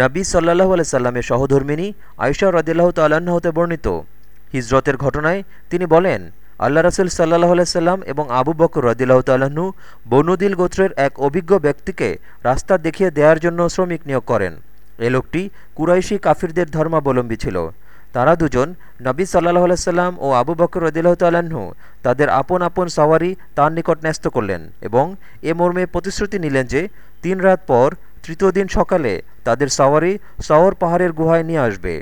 নবী সাল্লাহ সাল্লামের সহধর্মিনী আয়সা রদিল্লাহ তাল্লাহ্ন হতে বর্ণিত। হিজরতের ঘটনায় তিনি বলেন, আল্লাহ রসুল সাল্লাহ সাল্লাম এবং আবু বকর রদিল্লাহ তাল্লাহ্ন বনুদিল গোত্রের এক অভিজ্ঞ ব্যক্তিকে রাস্তা দেখিয়ে দেওয়ার জন্য শ্রমিক নিয়োগ করেন। এ লোকটি কুরাইশি কাফিরদের ধর্মাবলম্বী ছিল। তারা দুজন নবী সাল্লাহ সাল্লাম ও আবু বকর রদিল্লাহ তাল্লাহ্ন তাদের আপন আপন সাওয়ারি তার নিকট ন্যস্ত করলেন এবং এ মর্মে প্রতিশ্রুতি নিলেন যে তিন রাত পর তৃতীয় দিন সকালে তাদের সাওয়ারি সাওর পাহাড়ের গুহায় নিয়ে আসবে।